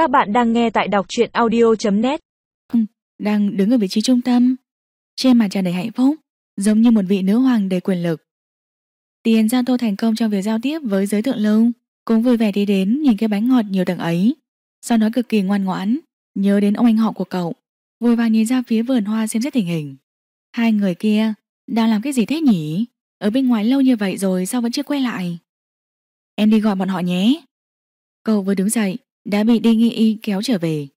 Các bạn đang nghe tại đọc truyện audio.net Đang đứng ở vị trí trung tâm. Trên mặt tràn đầy hạnh phúc, Giống như một vị nữ hoàng đầy quyền lực. Tiền Giao Tô thành công trong việc giao tiếp với giới thượng lưu, Cũng vui vẻ đi đến nhìn cái bánh ngọt nhiều tầng ấy. Sau đó cực kỳ ngoan ngoãn, Nhớ đến ông anh họ của cậu, vội vàng nhìn ra phía vườn hoa xem xét tình hình. Hai người kia Đang làm cái gì thế nhỉ? Ở bên ngoài lâu như vậy rồi sao vẫn chưa quay lại? Em đi gọi bọn họ nhé. Cậu vừa đứng dậy đã bị Đinh Y Y kéo trở về.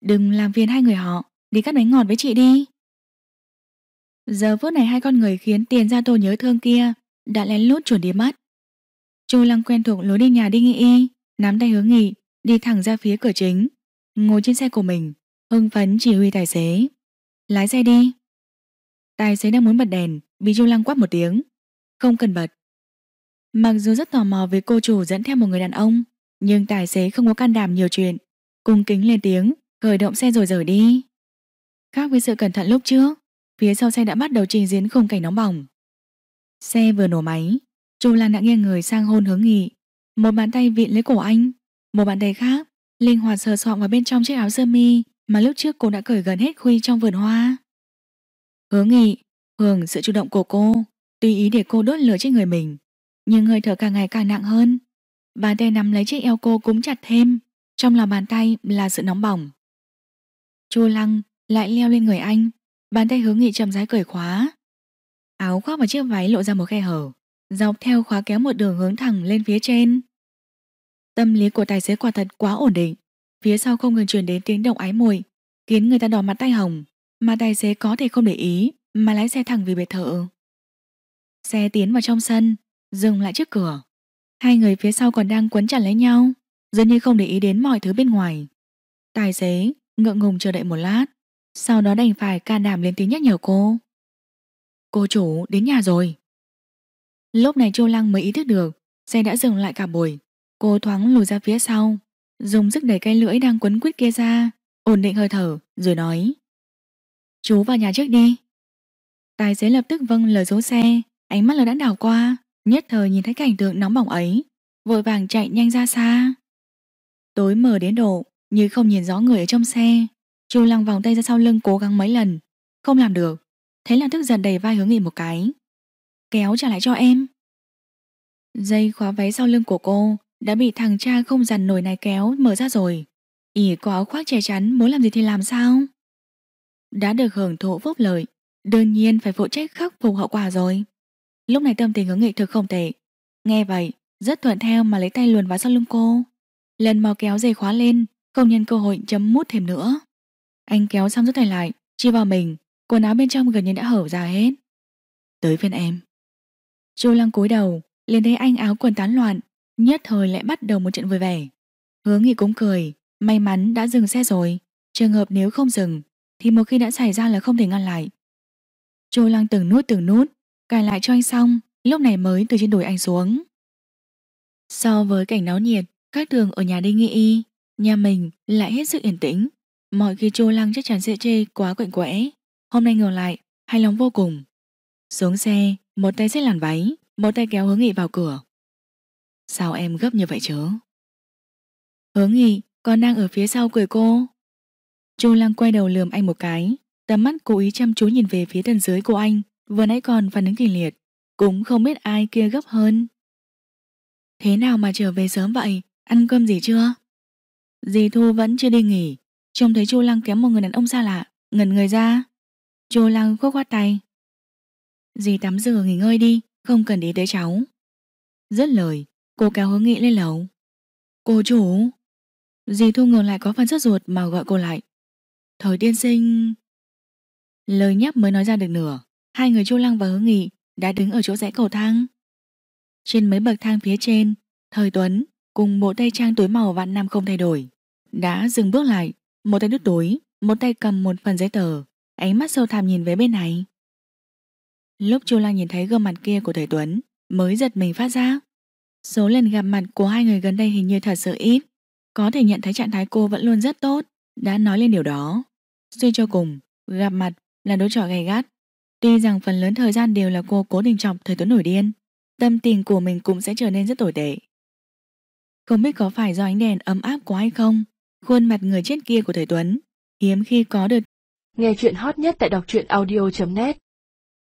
Đừng làm phiền hai người họ, Đi cắt bánh ngọt với chị đi. Giờ phút này hai con người khiến tiền gia tô nhớ thương kia Đã lén lút chuẩn đi mất. Chu Lăng quen thuộc lối đi nhà Đinh Y Y, Nắm tay hướng nghị, Đi thẳng ra phía cửa chính. Ngồi trên xe của mình, Hưng phấn chỉ huy tài xế. Lái xe đi. Tài xế đang muốn bật đèn, Bị Chu Lăng quát một tiếng. Không cần bật. Mặc dù rất tò mò với cô chủ dẫn theo một người đàn ông nhưng tài xế không có can đảm nhiều chuyện. Cung kính lên tiếng, Khởi động xe rồi rời đi. Khác với sự cẩn thận lúc trước, Phía sau xe đã bắt đầu trình diễn khung cảnh nóng bỏng. Xe vừa nổ máy, Chu Lan đã nghiêng người sang hôn hướng nghị Một bàn tay vịn lấy cổ anh, Một bàn tay khác, Linh hoạt sờ soạn vào bên trong chiếc áo sơ mi Mà lúc trước cô đã cởi gần hết khuy trong vườn hoa. Hướng nghị Hưởng sự chủ động của cô, Tùy ý để cô đốt lửa trên người mình, Nhưng hơi thở càng ngày càng nặng hơn. Bàn tay nắm lấy chiếc eo cô cúm chặt thêm. Trong lòng bàn tay là sự nóng bỏng. Chu Lăng lại leo lên người anh. Bàn tay hướng nghị chậm rãi cởi khóa. Áo khoác và chiếc váy lộ ra một khe hở, Dọc theo khóa kéo một đường hướng thẳng lên phía trên. Tâm lý của tài xế quả thật quá ổn định. Phía sau không ngừng truyền đến tiếng động ái mùi Khiến người ta đỏ mặt tay hồng, Mà tài xế có thể không để ý, Mà lái xe thẳng về biệt thự. Xe tiến vào trong sân, Dừng lại trước cửa. Hai người phía sau còn đang quấn chặt lấy nhau, Dường như không để ý đến mọi thứ bên ngoài. Tài xế ngượng ngùng chờ đợi một lát, Sau đó đành phải can đảm lên tiếng nhắc nhở cô. Cô chủ đến nhà rồi. Lúc này Châu Lăng mới ý thức được, Xe đã dừng lại cả buổi. Cô thoáng lùi ra phía sau, Dùng sức đẩy cây lưỡi đang quấn quýt kia ra, Ổn định hơi thở, rồi nói, Chú vào nhà trước đi. Tài xế lập tức vâng lời dấu xe, Ánh mắt là đã đảo qua. Nhất thời nhìn thấy cảnh tượng nóng bỏng ấy, Vội vàng chạy nhanh ra xa. Tối mờ đến độ, Như không nhìn rõ người ở trong xe, Chu lăng vòng tay ra sau lưng cố gắng mấy lần, Không làm được, Thế là tức giận đầy vai hướng nghị một cái. Kéo trả lại cho em. Dây khóa váy sau lưng của cô Đã bị thằng cha không dằn nổi này kéo Mở ra rồi. Ỉ có áo khoác che chắn, muốn làm gì thì làm sao? Đã được hưởng thụ phúc lợi, Đương nhiên phải phụ trách khắc phục hậu quả rồi. Lúc này tâm tình hướng nghị thực không tệ. Nghe vậy, Rất thuận theo mà lấy tay luồn vào sau lưng cô. Lần mò kéo dây khóa lên, Không nhân cơ hội chấm mút thêm nữa. Anh kéo xong rút tay lại Chi vào mình, Quần áo bên trong gần như đã hở ra hết. Tới phiên em. Chu lăng cúi đầu, liền thấy anh áo quần tán loạn, Nhất thời lại bắt đầu một chuyện vui vẻ. Hướng nghị cũng cười, May mắn đã dừng xe rồi, Trường hợp nếu không dừng, Thì một khi đã xảy ra là không thể ngăn lại. Chu lăng từng nút từng nút Cài lại cho anh xong, Lúc này mới từ trên đùi anh xuống. So với cảnh náo nhiệt, Các tường ở nhà Đinh Nghị Y, Nhà mình lại hết sức yên tĩnh. Mọi khi Chu Lăng chắc chắn sẽ chê quá quạnh quẽ. Hôm nay ngược lại, Hài lòng vô cùng. Xuống xe, Một tay xếp làn váy, Một tay kéo hướng nghị vào cửa. Sao em gấp như vậy chứ? Hướng nghị còn đang ở phía sau cười cô. Chu Lăng quay đầu lườm anh một cái, Tầm mắt cố ý chăm chú nhìn về phía tầng dưới của anh. Vừa nãy còn phản ứng kịch liệt, Cũng không biết ai kia gấp hơn. Thế nào mà trở về sớm vậy? Ăn cơm gì chưa? Dì Thu vẫn chưa đi nghỉ, Trông thấy Chu Lăng kém một người đàn ông xa lạ, Ngẩn người ra. Chu Lăng khúc khoát tay. Dì tắm rửa nghỉ ngơi đi, Không cần đi tới cháu. Rất lời, Cô kéo hướng nghị lên lầu. Cô chủ. Dì Thu ngừng lại có phần rất ruột mà gọi cô lại. Thời tiên sinh. Lời nhắc mới nói ra được nửa. Hai người Chu Lăng và Hứa Nghị đã đứng ở chỗ rẽ cầu thang. Trên mấy bậc thang phía trên, Thời Tuấn cùng bộ tay trang túi màu vạn năm không thay đổi. Đã dừng bước lại, một tay đút túi, một tay cầm một phần giấy tờ, ánh mắt sâu thẳm nhìn về bên này. Lúc Chu Lăng nhìn thấy gương mặt kia của Thời Tuấn, mới giật mình phát ra. Số lần gặp mặt của hai người gần đây hình như thật sự ít. Có thể nhận thấy trạng thái cô vẫn luôn rất tốt, đã nói lên điều đó. Suy cho cùng, gặp mặt là đối trò gay gắt. Tuy rằng phần lớn thời gian đều là cô cố tình chọc thời Tuấn nổi điên, tâm tình của mình cũng sẽ trở nên rất tồi tệ. Không biết có phải do ánh đèn ấm áp quá hay không, Khuôn mặt người chết kia của thời Tuấn Hiếm khi có được Nghe chuyện hot nhất tại đọc truyện audio.net